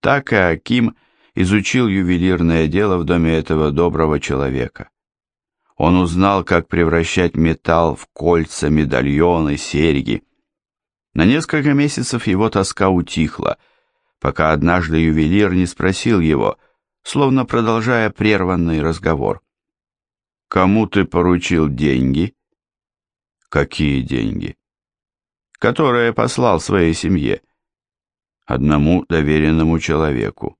Так и Аким изучил ювелирное дело в доме этого доброго человека. Он узнал, как превращать металл в кольца, медальоны, серьги. На несколько месяцев его тоска утихла, пока однажды ювелир не спросил его, словно продолжая прерванный разговор. «Кому ты поручил деньги?» «Какие деньги?» «Которые послал своей семье» одному доверенному человеку.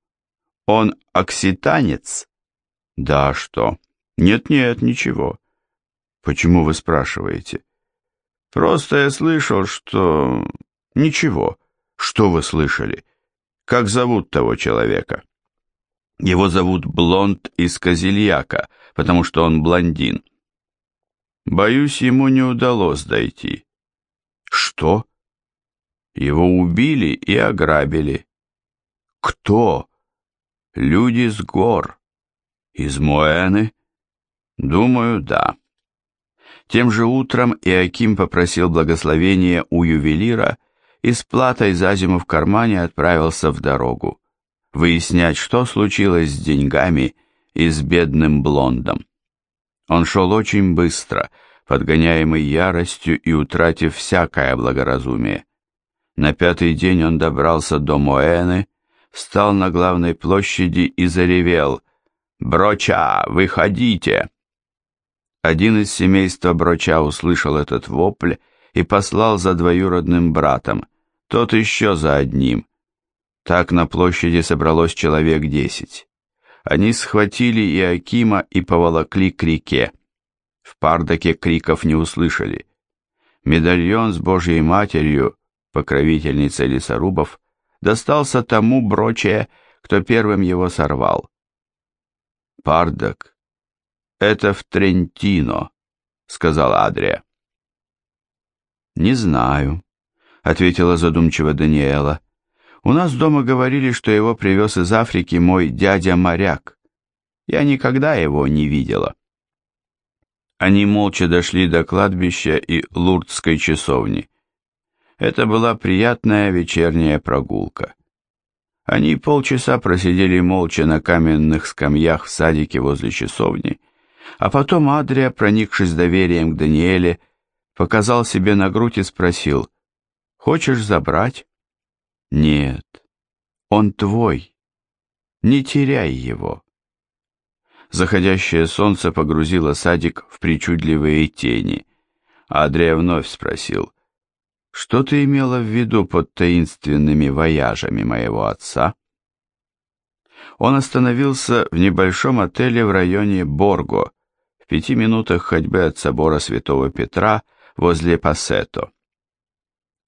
Он окситанец? Да, что? Нет-нет, ничего. Почему вы спрашиваете? Просто я слышал, что... Ничего. Что вы слышали? Как зовут того человека? Его зовут Блонд из Козельяка, потому что он блондин. Боюсь, ему не удалось дойти. Что? Его убили и ограбили. Кто? Люди с гор. Из Моэны? Думаю, да. Тем же утром Иаким попросил благословения у ювелира и с платой за зиму в кармане отправился в дорогу, выяснять, что случилось с деньгами и с бедным блондом. Он шел очень быстро, подгоняемый яростью и утратив всякое благоразумие. На пятый день он добрался до Моэны, встал на главной площади и заревел «Броча, выходите!». Один из семейства Броча услышал этот вопль и послал за двоюродным братом, тот еще за одним. Так на площади собралось человек десять. Они схватили Иакима и поволокли к реке. В Пардаке криков не услышали. Медальон с Божьей Матерью покровительница лесорубов, достался тому броче, кто первым его сорвал. «Пардок, это в Трентино», — сказала Адрия. «Не знаю», — ответила задумчиво Даниэла. «У нас дома говорили, что его привез из Африки мой дядя-моряк. Я никогда его не видела». Они молча дошли до кладбища и лурдской часовни. Это была приятная вечерняя прогулка. Они полчаса просидели молча на каменных скамьях в садике возле часовни, а потом Адрия, проникшись доверием к Даниэле, показал себе на грудь и спросил, «Хочешь забрать?» «Нет, он твой. Не теряй его». Заходящее солнце погрузило садик в причудливые тени. Адрия вновь спросил, что ты имела в виду под таинственными вояжами моего отца? Он остановился в небольшом отеле в районе Борго, в пяти минутах ходьбы от собора Святого Петра возле Пассето.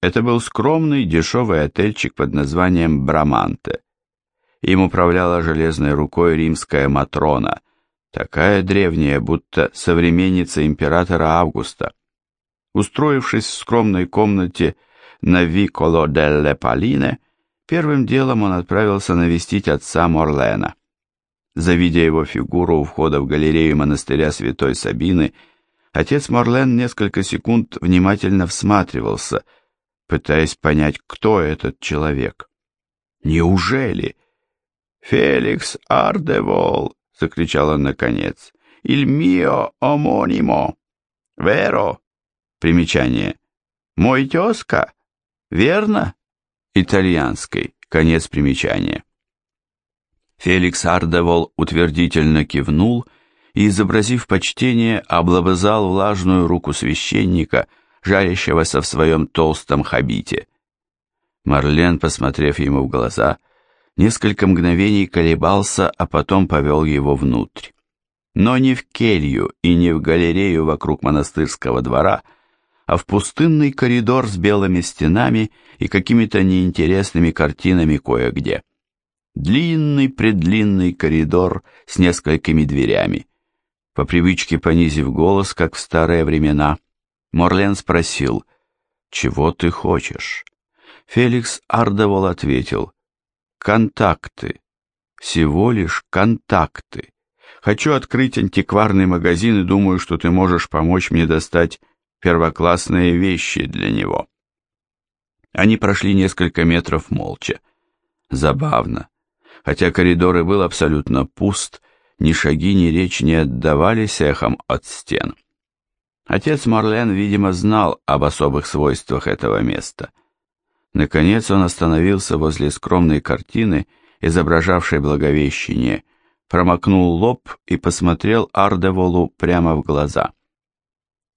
Это был скромный, дешевый отельчик под названием Браманте. Им управляла железной рукой римская Матрона, такая древняя, будто современница императора Августа. Устроившись в скромной комнате на Виколо делле Палине, первым делом он отправился навестить отца Морлена. Завидя его фигуру у входа в галерею монастыря Святой Сабины, отец Морлен несколько секунд внимательно всматривался, пытаясь понять, кто этот человек. «Неужели?» «Феликс Ардевол!» — закричал он наконец. «Иль мио омонимо! Веро!» Примечание. Мой тезка? Верно? Итальянской. Конец примечания. Феликс Ардевол утвердительно кивнул и, изобразив почтение, облобызал влажную руку священника, жарящегося в своем толстом хабите. Марлен, посмотрев ему в глаза, несколько мгновений колебался, а потом повел его внутрь. Но не в келью и не в галерею вокруг монастырского двора, а в пустынный коридор с белыми стенами и какими-то неинтересными картинами кое-где. Длинный-предлинный коридор с несколькими дверями. По привычке понизив голос, как в старые времена, Морлен спросил, «Чего ты хочешь?» Феликс Ардевол ответил, «Контакты. Всего лишь контакты. Хочу открыть антикварный магазин и думаю, что ты можешь помочь мне достать первоклассные вещи для него. Они прошли несколько метров молча. Забавно. Хотя коридор и был абсолютно пуст, ни шаги, ни речь не отдавались эхом от стен. Отец Марлен, видимо, знал об особых свойствах этого места. Наконец он остановился возле скромной картины, изображавшей Благовещение, промокнул лоб и посмотрел Ардеволу прямо в глаза.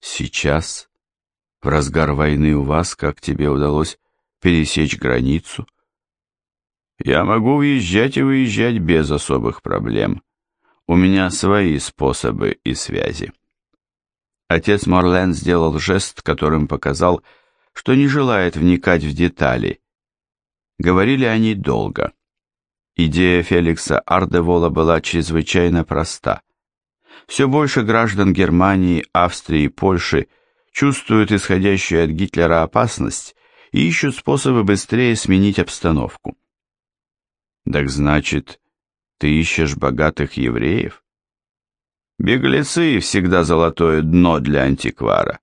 «Сейчас, в разгар войны у вас, как тебе удалось пересечь границу?» «Я могу въезжать и выезжать без особых проблем. У меня свои способы и связи». Отец Морлен сделал жест, которым показал, что не желает вникать в детали. Говорили они долго. Идея Феликса Ардевола была чрезвычайно проста. Все больше граждан Германии, Австрии и Польши чувствуют исходящую от Гитлера опасность и ищут способы быстрее сменить обстановку. Так значит, ты ищешь богатых евреев? Беглецы всегда золотое дно для антиквара.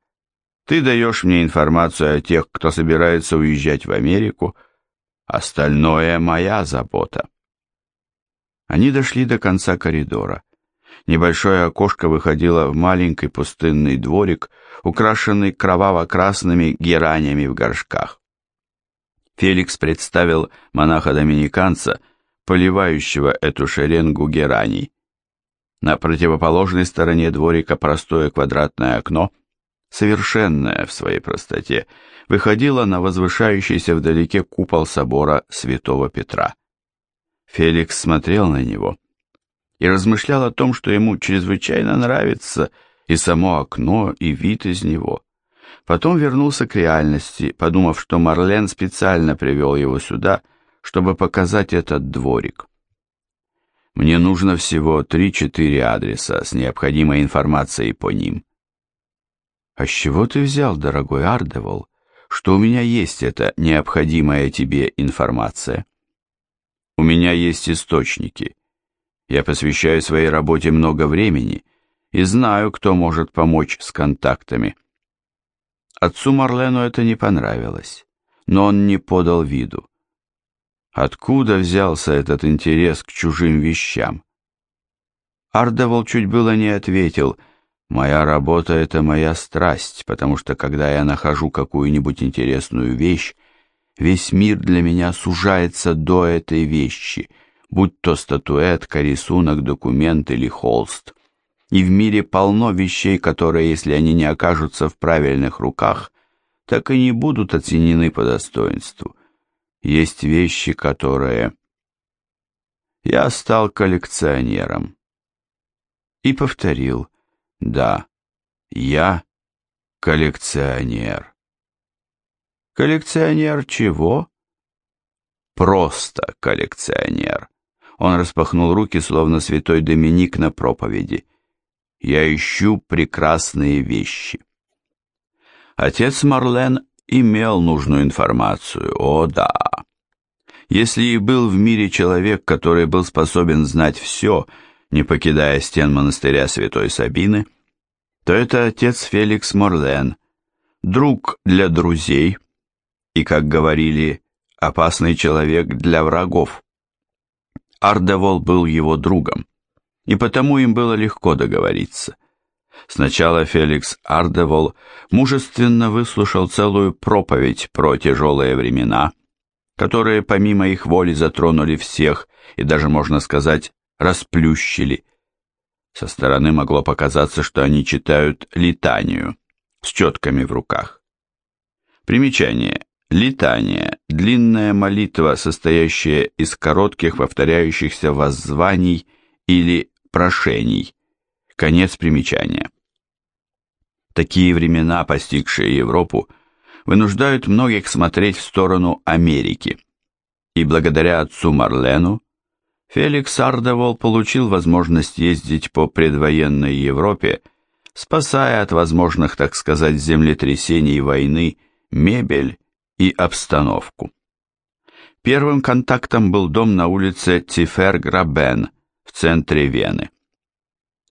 Ты даешь мне информацию о тех, кто собирается уезжать в Америку, остальное моя забота. Они дошли до конца коридора. Небольшое окошко выходило в маленький пустынный дворик, украшенный кроваво-красными геранями в горшках. Феликс представил монаха-доминиканца, поливающего эту шеренгу гераний. На противоположной стороне дворика простое квадратное окно, совершенное в своей простоте, выходило на возвышающийся вдалеке купол собора святого Петра. Феликс смотрел на него и размышлял о том, что ему чрезвычайно нравится и само окно, и вид из него. Потом вернулся к реальности, подумав, что Марлен специально привел его сюда, чтобы показать этот дворик. Мне нужно всего три-четыре адреса с необходимой информацией по ним. А с чего ты взял, дорогой Ардевол, что у меня есть эта необходимая тебе информация? У меня есть источники. Я посвящаю своей работе много времени и знаю, кто может помочь с контактами. Отцу Марлену это не понравилось, но он не подал виду. Откуда взялся этот интерес к чужим вещам? Ардевол чуть было не ответил, «Моя работа — это моя страсть, потому что когда я нахожу какую-нибудь интересную вещь, весь мир для меня сужается до этой вещи, будь то статуэтка, рисунок, документ или холст. И в мире полно вещей, которые, если они не окажутся в правильных руках, так и не будут оценены по достоинству» Есть вещи, которые... Я стал коллекционером. И повторил, да, я коллекционер. Коллекционер чего? Просто коллекционер. Он распахнул руки, словно святой Доминик на проповеди. Я ищу прекрасные вещи. Отец Марлен имел нужную информацию, о да. Если и был в мире человек, который был способен знать все, не покидая стен монастыря Святой Сабины, то это отец Феликс Морлен, друг для друзей и, как говорили, опасный человек для врагов. Ардевол был его другом, и потому им было легко договориться. Сначала Феликс Ардевол мужественно выслушал целую проповедь про тяжелые времена, которые помимо их воли затронули всех и даже, можно сказать, расплющили. Со стороны могло показаться, что они читают литанию с четками в руках. Примечание. Литания – длинная молитва, состоящая из коротких повторяющихся воззваний или прошений. Конец примечания. Такие времена, постигшие Европу, вынуждают многих смотреть в сторону Америки. И благодаря отцу Марлену Феликс Ардевол получил возможность ездить по предвоенной Европе, спасая от возможных, так сказать, землетрясений войны мебель и обстановку. Первым контактом был дом на улице Тифер-Грабен в центре Вены.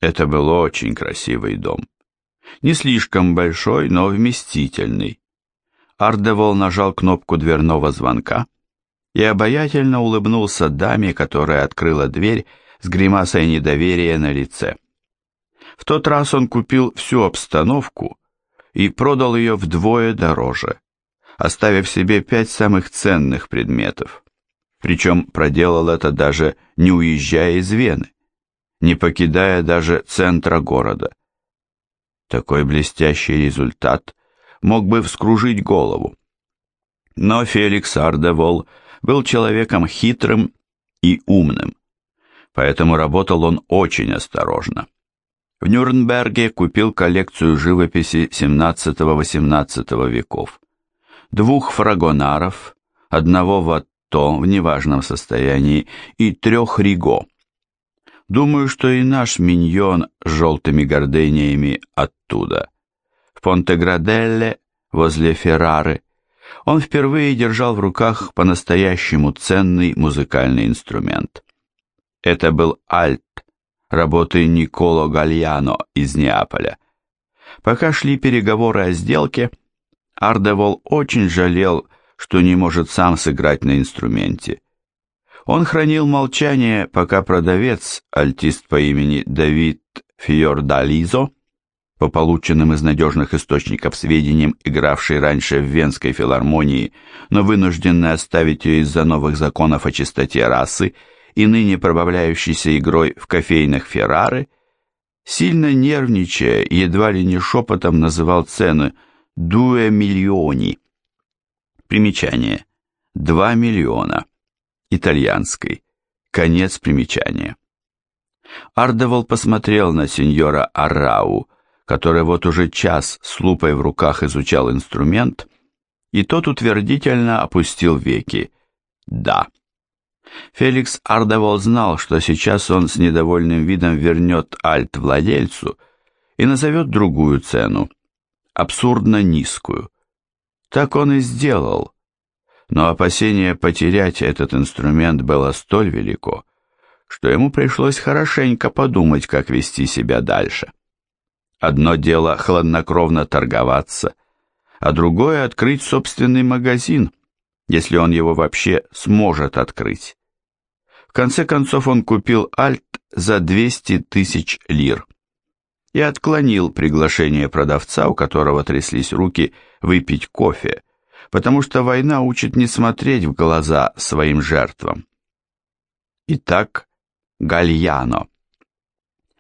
Это был очень красивый дом. Не слишком большой, но вместительный. Ардевол нажал кнопку дверного звонка, и обаятельно улыбнулся даме, которая открыла дверь с гримасой недоверия на лице. В тот раз он купил всю обстановку и продал ее вдвое дороже, оставив себе пять самых ценных предметов. Причем проделал это даже не уезжая из Вены, не покидая даже центра города. Такой блестящий результат мог бы вскружить голову. Но Феликс Ардевол был человеком хитрым и умным, поэтому работал он очень осторожно. В Нюрнберге купил коллекцию живописи XVII-XVIII веков, двух фрагонаров, одного ватто в неважном состоянии и трех риго. Думаю, что и наш миньон с желтыми гордениями оттуда. В Понтеграделле, возле Феррары, он впервые держал в руках по-настоящему ценный музыкальный инструмент. Это был альт, работы Николо Гальяно из Неаполя. Пока шли переговоры о сделке, Ардевол очень жалел, что не может сам сыграть на инструменте. Он хранил молчание, пока продавец, альтист по имени Давид Фьордализо, по полученным из надежных источников сведениям, игравший раньше в Венской филармонии, но вынужденный оставить ее из-за новых законов о чистоте расы, и ныне пробавляющийся игрой в кофейных Феррары, сильно нервничая, едва ли не шепотом называл цены «дуэ миллиони». Примечание. «Два миллиона». Итальянской. Конец примечания. Ардевол посмотрел на сеньора Аррау, который вот уже час с лупой в руках изучал инструмент, и тот утвердительно опустил веки. «Да». Феликс Ардевол знал, что сейчас он с недовольным видом вернет альт владельцу и назовет другую цену, абсурдно низкую. Так он и сделал, но опасение потерять этот инструмент было столь велико, что ему пришлось хорошенько подумать, как вести себя дальше. Одно дело хладнокровно торговаться, а другое открыть собственный магазин, если он его вообще сможет открыть. В конце концов он купил альт за 200 тысяч лир и отклонил приглашение продавца, у которого тряслись руки, выпить кофе, потому что война учит не смотреть в глаза своим жертвам. Итак, Гальяно.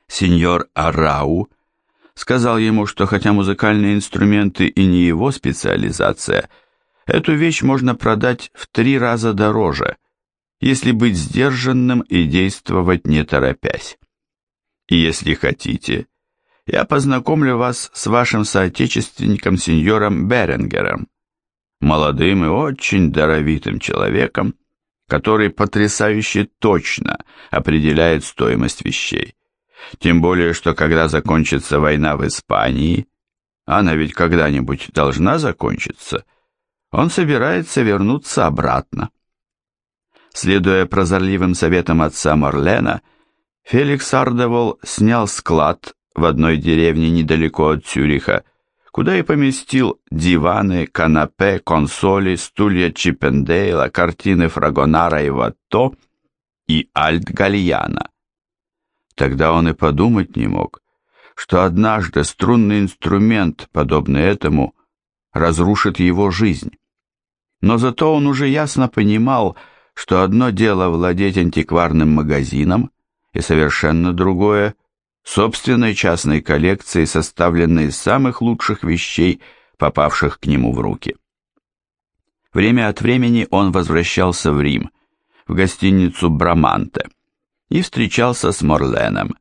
Сеньор Арау сказал ему, что хотя музыкальные инструменты и не его специализация, эту вещь можно продать в три раза дороже, если быть сдержанным и действовать не торопясь. И если хотите, я познакомлю вас с вашим соотечественником сеньором Беренгером, молодым и очень даровитым человеком, который потрясающе точно определяет стоимость вещей. Тем более, что когда закончится война в Испании, она ведь когда-нибудь должна закончиться, он собирается вернуться обратно. Следуя прозорливым советам отца Марлена, Феликс Ардевол снял склад в одной деревне недалеко от Цюриха, куда и поместил диваны, канапе, консоли, стулья Чипендейла, картины Фрагонара и Ватто и Альт Гальяна. Тогда он и подумать не мог, что однажды струнный инструмент, подобный этому, разрушит его жизнь. Но зато он уже ясно понимал, что одно дело владеть антикварным магазином, и совершенно другое – собственной частной коллекцией, составленной из самых лучших вещей, попавших к нему в руки. Время от времени он возвращался в Рим, в гостиницу «Браманте», и встречался с Морленом.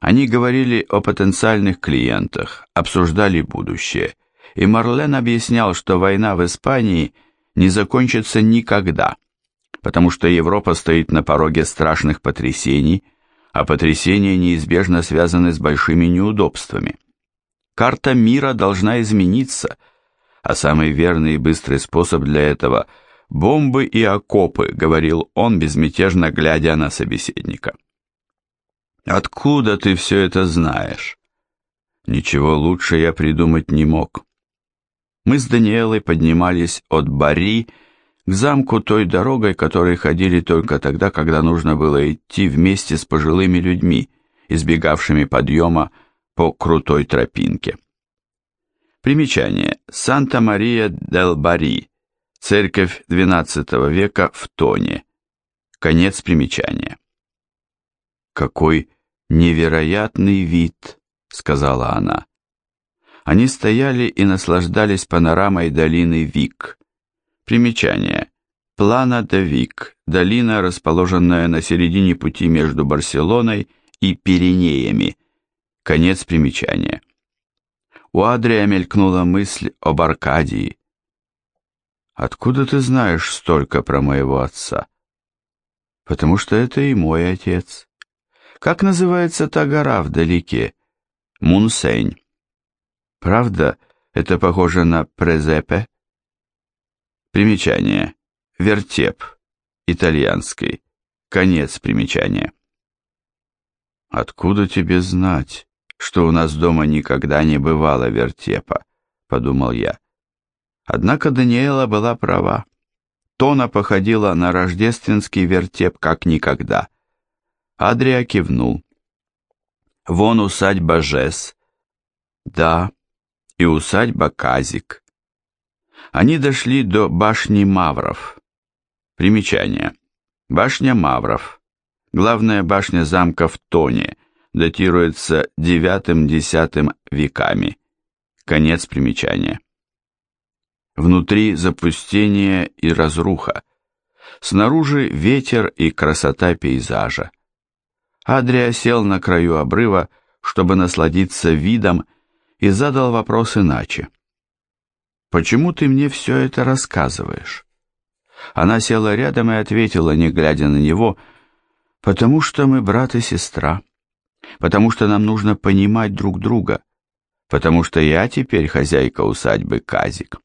Они говорили о потенциальных клиентах, обсуждали будущее, и Марлен объяснял, что война в Испании не закончится никогда – потому что Европа стоит на пороге страшных потрясений, а потрясения неизбежно связаны с большими неудобствами. Карта мира должна измениться, а самый верный и быстрый способ для этого – бомбы и окопы, говорил он, безмятежно глядя на собеседника. «Откуда ты все это знаешь?» Ничего лучше я придумать не мог. Мы с Даниэлой поднимались от Бари к замку той дорогой, которой ходили только тогда, когда нужно было идти вместе с пожилыми людьми, избегавшими подъема по крутой тропинке. Примечание. Санта-Мария-дел-Бари. Церковь XII века в Тоне. Конец примечания. Какой невероятный вид, сказала она. Они стояли и наслаждались панорамой долины Вик. Примечание. Плана де Вик, долина, расположенная на середине пути между Барселоной и Пиренеями. Конец примечания. У Адрия мелькнула мысль об Аркадии. «Откуда ты знаешь столько про моего отца?» «Потому что это и мой отец. Как называется та гора вдалеке?» «Мунсень». «Правда, это похоже на Презепе?» Примечание. Вертеп. Итальянский. Конец примечания. «Откуда тебе знать, что у нас дома никогда не бывало вертепа?» — подумал я. Однако Даниэла была права. Тона походила на рождественский вертеп как никогда. Адрия кивнул. «Вон усадьба Жес». «Да, и усадьба Казик». Они дошли до башни Мавров. Примечание. Башня Мавров. Главная башня замка в Тоне. Датируется IX-X веками. Конец примечания. Внутри запустение и разруха. Снаружи ветер и красота пейзажа. Адрия сел на краю обрыва, чтобы насладиться видом, и задал вопрос иначе. Почему ты мне все это рассказываешь?» Она села рядом и ответила, не глядя на него, «Потому что мы брат и сестра, потому что нам нужно понимать друг друга, потому что я теперь хозяйка усадьбы Казик».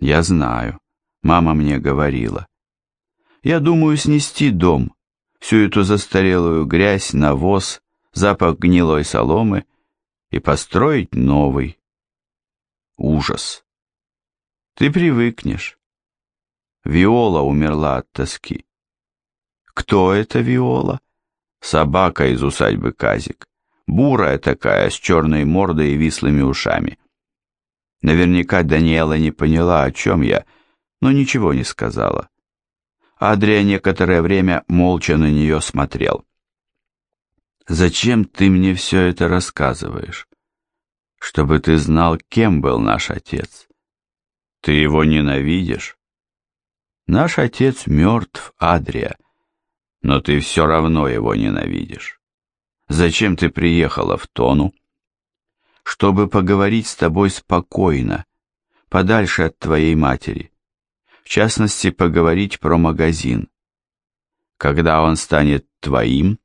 «Я знаю», — мама мне говорила. «Я думаю снести дом, всю эту застарелую грязь, навоз, запах гнилой соломы и построить новый». Ужас. Ты привыкнешь. Виола умерла от тоски. Кто это Виола? Собака из усадьбы Казик. Бурая такая, с черной мордой и вислыми ушами. Наверняка Даниэла не поняла, о чем я, но ничего не сказала. Адрия некоторое время молча на нее смотрел. «Зачем ты мне все это рассказываешь? Чтобы ты знал, кем был наш отец. Ты его ненавидишь? Наш отец мертв, Адрия, но ты все равно его ненавидишь. Зачем ты приехала в Тону? Чтобы поговорить с тобой спокойно, подальше от твоей матери. В частности, поговорить про магазин. Когда он станет твоим,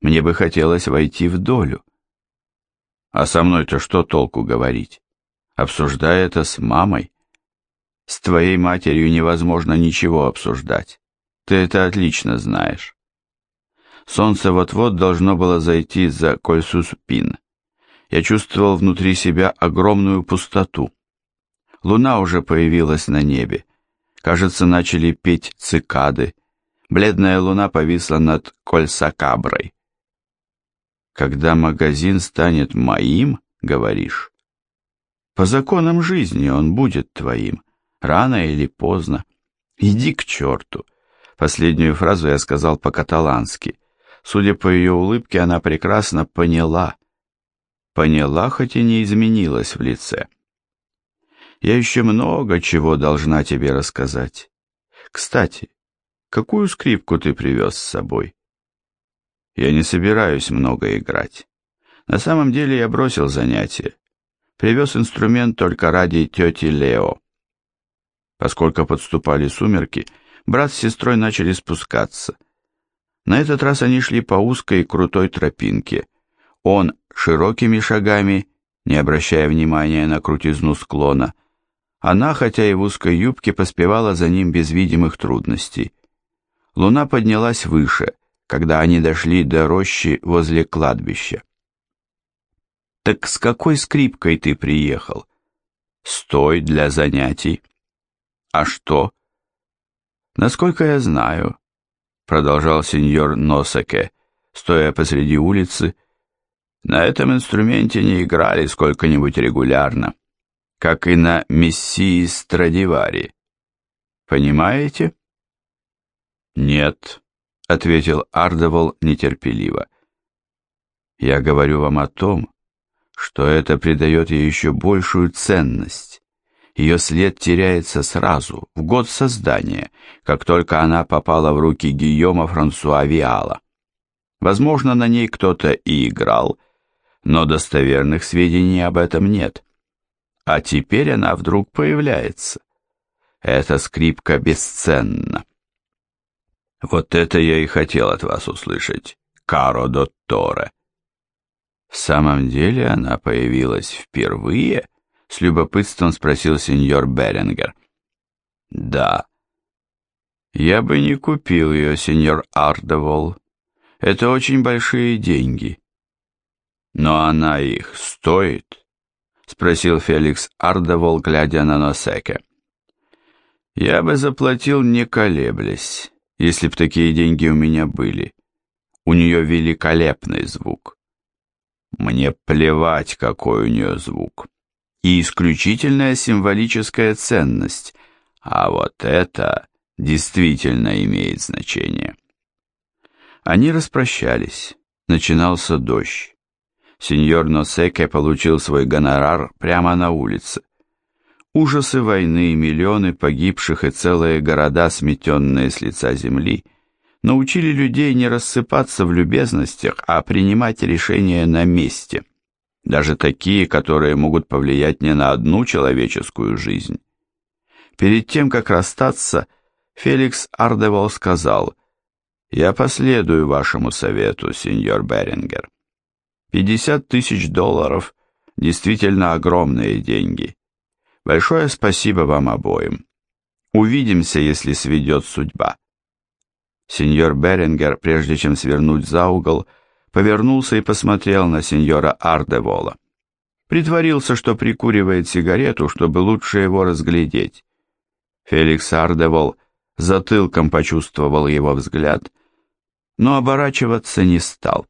мне бы хотелось войти в долю. А со мной-то что толку говорить? Обсуждая это с мамой. С твоей матерью невозможно ничего обсуждать. Ты это отлично знаешь. Солнце вот-вот должно было зайти за Кольсуспин. Я чувствовал внутри себя огромную пустоту. Луна уже появилась на небе. Кажется, начали петь цикады. Бледная луна повисла над Кольсакаброй. Когда магазин станет моим, говоришь? По законам жизни он будет твоим. Рано или поздно. Иди к черту. Последнюю фразу я сказал по-каталански. Судя по ее улыбке, она прекрасно поняла. Поняла, хоть и не изменилась в лице. Я еще много чего должна тебе рассказать. Кстати, какую скрипку ты привез с собой? Я не собираюсь много играть. На самом деле я бросил занятия. Привез инструмент только ради тети Лео. Поскольку подступали сумерки, брат с сестрой начали спускаться. На этот раз они шли по узкой и крутой тропинке. Он широкими шагами, не обращая внимания на крутизну склона. Она, хотя и в узкой юбке, поспевала за ним без видимых трудностей. Луна поднялась выше, когда они дошли до рощи возле кладбища. «Так с какой скрипкой ты приехал?» «Стой для занятий». А что? Насколько я знаю, продолжал сеньор Носеке, стоя посреди улицы, на этом инструменте не играли сколько-нибудь регулярно, как и на Мессии Страдивари. Понимаете? Нет, ответил Ардевол нетерпеливо. Я говорю вам о том, что это придает ей еще большую ценность. Ее след теряется сразу, в год создания, как только она попала в руки Гийома Франсуа Виала. Возможно, на ней кто-то и играл, но достоверных сведений об этом нет. А теперь она вдруг появляется. Эта скрипка бесценна. Вот это я и хотел от вас услышать, Каро Дотторе. В самом деле она появилась впервые? С любопытством спросил сеньор Берингер. Да. Я бы не купил ее, сеньор Ардевол. Это очень большие деньги. Но она их стоит? Спросил Феликс Ардевол, глядя на Носеке. Я бы заплатил, не колеблясь, если б такие деньги у меня были. У нее великолепный звук. Мне плевать, какой у нее звук. И исключительная символическая ценность. А вот это действительно имеет значение. Они распрощались. Начинался дождь. Сеньор Носеке получил свой гонорар прямо на улице. Ужасы войны, миллионы погибших и целые города, сметенные с лица земли – научили людей не рассыпаться в любезностях, а принимать решения на месте, даже такие, которые могут повлиять не на одну человеческую жизнь. Перед тем, как расстаться, Феликс Ардевол сказал, «Я последую вашему совету, сеньор Берингер. 50 тысяч долларов – действительно огромные деньги. Большое спасибо вам обоим. Увидимся, если сведет судьба». Сеньор Берингер, прежде чем свернуть за угол, повернулся и посмотрел на сеньора Ардевола. Притворился, что прикуривает сигарету, чтобы лучше его разглядеть. Феликс Ардевол затылком почувствовал его взгляд, но оборачиваться не стал.